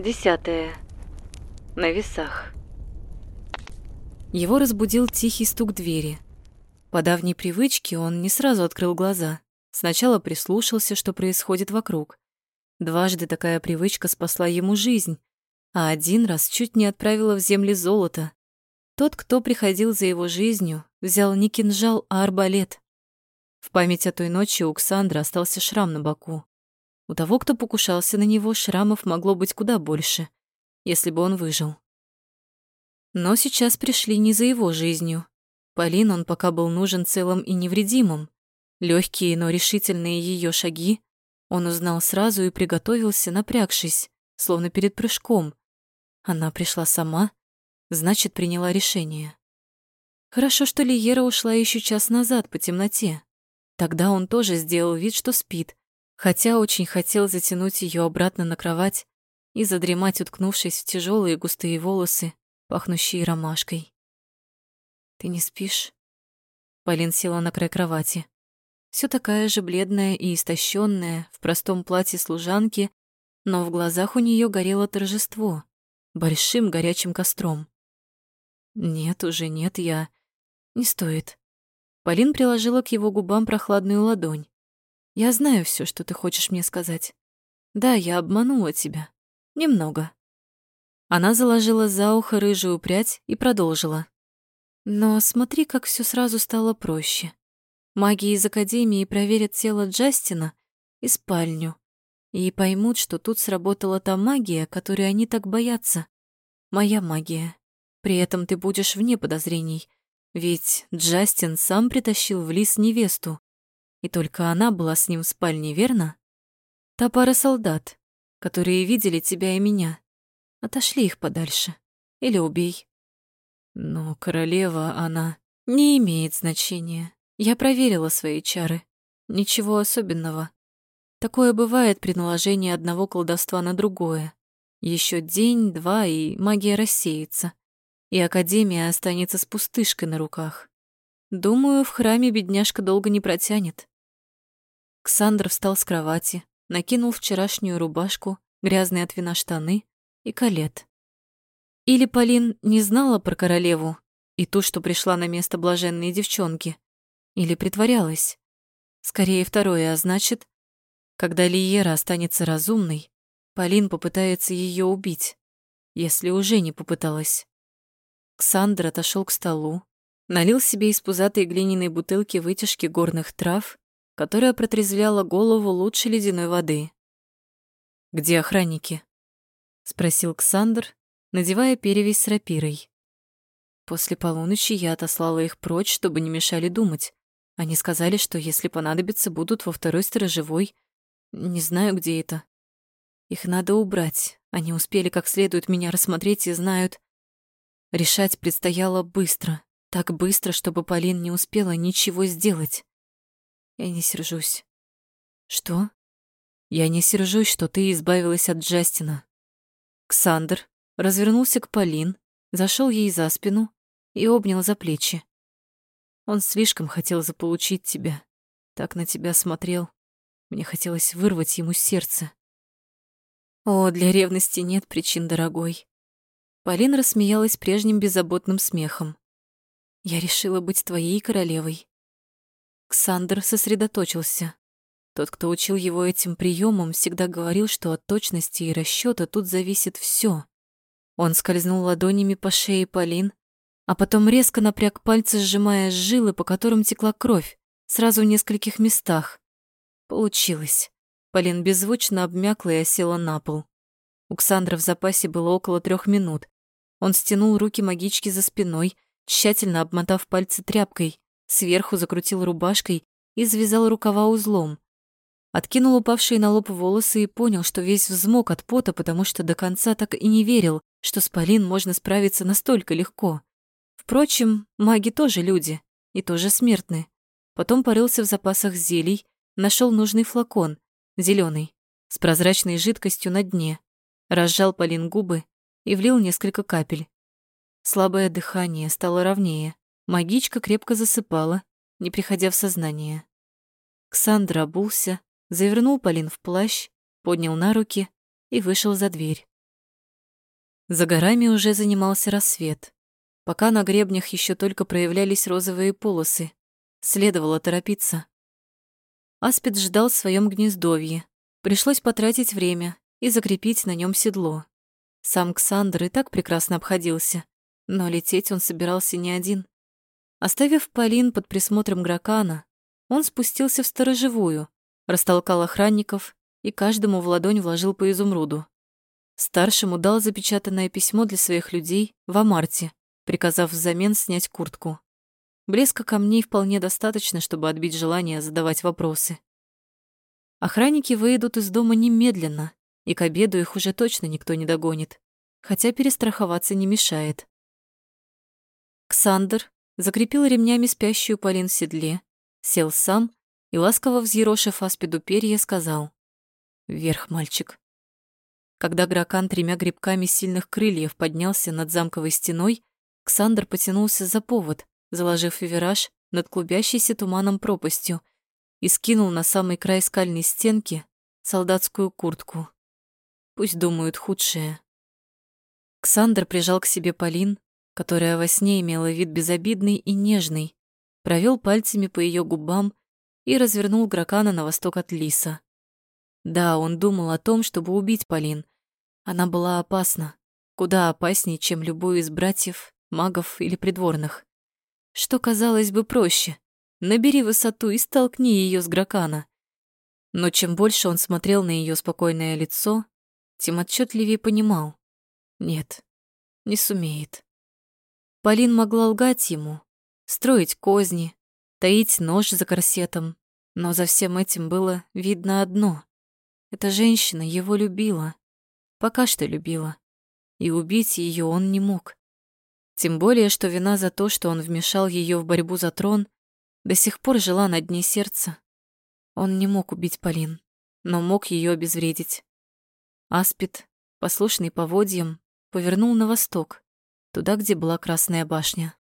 Десятое. На весах. Его разбудил тихий стук двери. По давней привычке он не сразу открыл глаза. Сначала прислушался, что происходит вокруг. Дважды такая привычка спасла ему жизнь, а один раз чуть не отправила в земли золото. Тот, кто приходил за его жизнью, взял не кинжал, а арбалет. В память о той ночи у Ксандра остался шрам на боку. У того, кто покушался на него, шрамов могло быть куда больше, если бы он выжил. Но сейчас пришли не за его жизнью. Полин он пока был нужен целым и невредимым. Легкие, но решительные ее шаги он узнал сразу и приготовился, напрягшись, словно перед прыжком. Она пришла сама, значит, приняла решение. Хорошо, что Лиера ушла еще час назад по темноте. Тогда он тоже сделал вид, что спит, хотя очень хотел затянуть ее обратно на кровать и задремать, уткнувшись в тяжелые густые волосы, пахнущие ромашкой. «Ты не спишь?» Полин села на край кровати. Все такая же бледная и истощенная, в простом платье служанки, но в глазах у нее горело торжество, большим горячим костром. «Нет, уже нет, я...» «Не стоит». Полин приложила к его губам прохладную ладонь. «Я знаю все, что ты хочешь мне сказать. Да, я обманула тебя. Немного». Она заложила за ухо рыжую прядь и продолжила. «Но смотри, как все сразу стало проще. Маги из Академии проверят тело Джастина и спальню и поймут, что тут сработала та магия, которой они так боятся. Моя магия. При этом ты будешь вне подозрений, ведь Джастин сам притащил в лис невесту, и только она была с ним в спальне, верно? Та пара солдат, которые видели тебя и меня. Отошли их подальше. Или убей. Но королева, она... Не имеет значения. Я проверила свои чары. Ничего особенного. Такое бывает при наложении одного колдовства на другое. Еще день, два, и магия рассеется. И Академия останется с пустышкой на руках. Думаю, в храме бедняжка долго не протянет. Ксандр встал с кровати, накинул вчерашнюю рубашку, грязные от вина штаны и колет. Или Полин не знала про королеву и ту, что пришла на место блаженной девчонки, или притворялась? Скорее второе, а значит, когда Лиера останется разумной, Полин попытается ее убить, если уже не попыталась. Ксандр отошел к столу, налил себе из пузатой глиняной бутылки вытяжки горных трав, которая протрезвляла голову лучше ледяной воды. «Где охранники?» — спросил Ксандр, надевая перевязь с рапирой. После полуночи я отослала их прочь, чтобы не мешали думать. Они сказали, что если понадобится, будут во второй сторожевой. Не знаю, где это. Их надо убрать. Они успели как следует меня рассмотреть и знают. Решать предстояло быстро. Так быстро, чтобы Полин не успела ничего сделать. Я не сержусь. Что? Я не сержусь, что ты избавилась от Джастина. Ксандр развернулся к Полин, зашел ей за спину и обнял за плечи. Он слишком хотел заполучить тебя. Так на тебя смотрел. Мне хотелось вырвать ему сердце. О, для ревности нет причин, дорогой. Полина рассмеялась прежним беззаботным смехом. Я решила быть твоей королевой. Ксандр сосредоточился. Тот, кто учил его этим приемам, всегда говорил, что от точности и расчета тут зависит все. Он скользнул ладонями по шее Полин, а потом резко напряг пальцы, сжимая жилы, по которым текла кровь, сразу в нескольких местах. Получилось. Полин беззвучно обмякла и осела на пол. У Ксандра в запасе было около трех минут. Он стянул руки магички за спиной, тщательно обмотав пальцы тряпкой, сверху закрутил рубашкой и завязал рукава узлом. Откинул упавшие на лоб волосы и понял, что весь взмок от пота, потому что до конца так и не верил, что с Полин можно справиться настолько легко. Впрочем, маги тоже люди и тоже смертны. Потом порылся в запасах зелий, нашел нужный флакон, зеленый, с прозрачной жидкостью на дне, разжал Полин губы и влил несколько капель. Слабое дыхание стало ровнее, магичка крепко засыпала, не приходя в сознание. Ксандра обулся, завернул Полин в плащ, поднял на руки и вышел за дверь. За горами уже занимался рассвет. Пока на гребнях еще только проявлялись розовые полосы. Следовало торопиться. Аспид ждал в своем гнездовье. Пришлось потратить время и закрепить на нем седло. Сам Ксандр и так прекрасно обходился, но лететь он собирался не один. Оставив Полин под присмотром Гракана, он спустился в сторожевую, растолкал охранников и каждому в ладонь вложил по изумруду. Старшему дал запечатанное письмо для своих людей в Амарте, приказав взамен снять куртку. Блеска камней вполне достаточно, чтобы отбить желание задавать вопросы. Охранники выйдут из дома немедленно, и к обеду их уже точно никто не догонит, хотя перестраховаться не мешает. Ксандр закрепил ремнями спящую Полин в седле, сел сам и, ласково взъерошив аспиду перья, сказал «Вверх, мальчик». Когда Гракан тремя грибками сильных крыльев поднялся над замковой стеной, Ксандр потянулся за повод, заложив вираж над клубящейся туманом пропастью и скинул на самый край скальной стенки солдатскую куртку. Пусть думают худшее. Ксандр прижал к себе Полин, которая во сне имела вид безобидный и нежный, провел пальцами по ее губам и развернул Гракана на восток от Лиса. Да, он думал о том, чтобы убить Полин. Она была опасна, куда опаснее, чем любой из братьев, магов или придворных. Что казалось бы проще? Набери высоту и столкни ее с Гракана. Но чем больше он смотрел на ее спокойное лицо, тем отчетливее понимал. Нет, не сумеет. Полин могла лгать ему, строить козни, таить нож за корсетом, но за всем этим было видно одно. Эта женщина его любила. Пока что любила. И убить ее он не мог. Тем более, что вина за то, что он вмешал ее в борьбу за трон, до сих пор жила на дне сердца. Он не мог убить Полин, но мог ее обезвредить. Аспид, послушный поводьям, повернул на восток, туда, где была Красная башня.